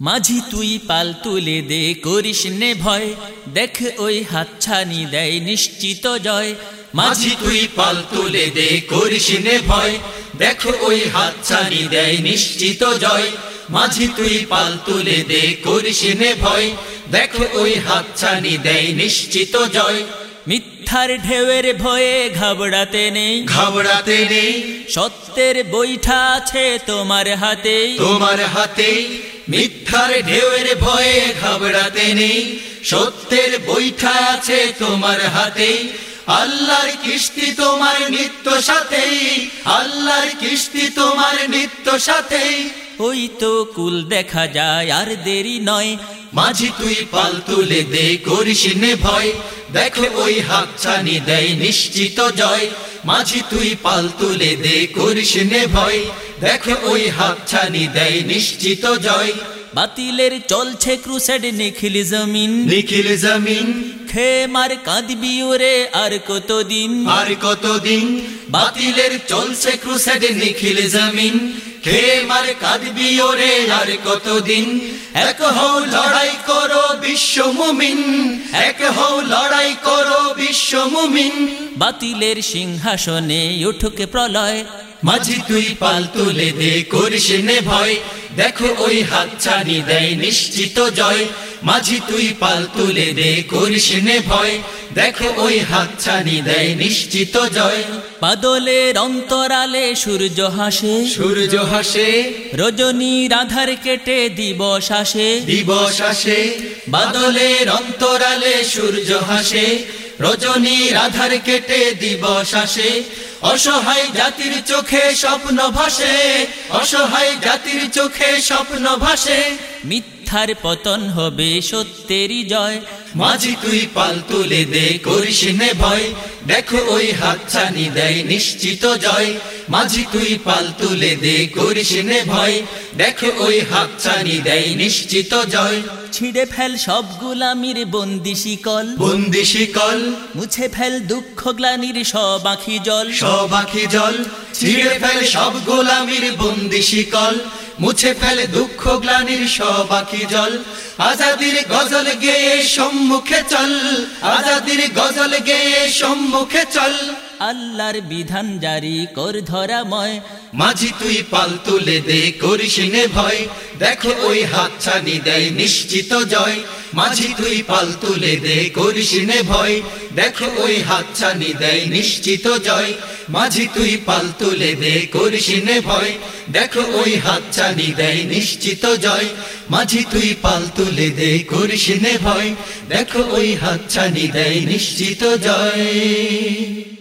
মাঝি তুই পাল তুলে দে করিস নে ভয়। দেখ ওই হাতছানি দেয় নিশ্চিত জয়। মাঝি তুই পাল তুলে দে করিস নে ভয়। দেখো ওই হাতছানি দেয় নিশ্চিত জয়। মাঝি তুই পাল তুলে দে করিস নে ভয়। দেখো ওই হাতছানি দেয় নিশ্চিত জয়। মিথ্যার ঢেউয়ের ভয়ে ঘাবড়াতে নেই। ঘাবড়াতে নেই। সত্যের বৈঠা আছে তোমার হাতে তোমার হাতে মিথ্যার ঢেউয়ের ভয়ে ঘাবড়াতে নেই। সত্যের বৈঠা আছে তোমার হাতে। আল্লাহর কিস্তি তোমার নিত্য সাথেই আল্লাহর কিস্তি তোমার নিত্য সাথেই ওই তো কুল দেখা যায় আর দেরি নয়। মাঝি তুই পাল তুলে দে করিস ভয়। দেখো ওই হাত ছানি দেয় নিশ্চিত জয়। মাঝি তুই পাল তুলে দে করিস নে ভয়। দেখো ওই হাত ছানি দেয় নিশ্চিত জয়। বাতিলের চলছে ক্রুসেড নিখিল জমিন। নিখিল জমিন। খে মার কাঁদবি ওরে আর কতদিন? আর কতদিন? বাতিলের চলছে ক্রুসেড নিখিল জমিন। খে মার কাঁদবি ওরে আর কতদিন? এক হও লড়াই করো বিশ্ব মুমিন। এক হও লড়াই করো বিশ্ব মুমিন। বাতিলের সিংহাসনে উঠুকে প্রলয়। মাঝি তুই পাল তুলে দে করিস নে ভয়। দেখো ওই হাত ছানি দেয় নিশ্চিত জয়। মাঝি তুই পাল তুলে দে করিস নে ভয়। দেখো ওই হাত ছানি দেয় নিশ্চিত জয়। বাদলের অন্তরালে সূর্য হাসে। সূর্য হাসে। রজনী রাধার কেটে দিবস আসে। দিবস আসে। বাদলের অন্তরালে সূর্য হাসে। রজনী রাধার কেটে দিবস আসে। অসহায় জাতির চোখে স্বপ্ন ভাসে। অসহায় জাতির চোখে স্বপ্ন ভাসে। মিথ্যার পতন হবে সত্যেরই জয়। মাঝি তুই পাল তুলে দে করিস নে ভয়। দেখো ওই হাত ছানি দেয় নিশ্চিত জয়। মাঝি তুই পাল তুলে দে করিস নে ভয়। দেখো ওই হাত ছানি দেয় নিশ্চিত জয়। ছিঁড়ে ফেল সব গুলামির বন্দি শিকল। বন্দি শিকল। মুছে ফেল দুঃখ গ্লানির সব আখি জল। সব আখি জল। ছিঁড়ে ফেল সব গোলামির বন্দি শিকল। মুছে ফেলে দুঃখ গ্লানির সবাকি জল। আজাদির গজল গেয়ে সম্মুখে চল। আজাদির গজল গেয়ে সম্মুখে চল। আল্লাহর বিধান জারি কর ধরাময়। মাঝি তুই পাল তুলে দে করিস ভয়। দেখো ওই হাত ছানি দেয় নিশ্চিত জয়। মাঝি তুই পাল তুলে দে, করিস নে ভয়। দেখো ওই হাত ছানি দেয় নিশ্চিত জয়। মাঝি তুই পাল তুলে দে, করিস নে ভয়। দেখো ওই হাত ছানি দেয় নিশ্চিত জয়। মাঝি তুই পাল তুলে দে, করিস নে ভয়। দেখো ওই হাত ছানি দেয় নিশ্চিত জয়।